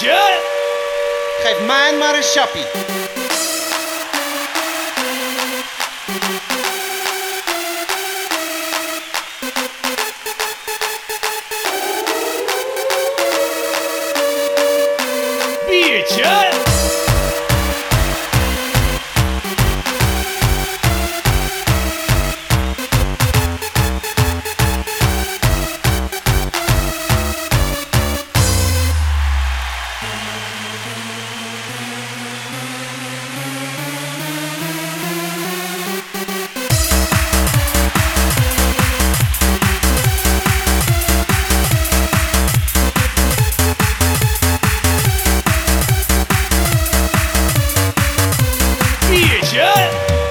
Biertje! Geef mij maar een chappie. Biertje!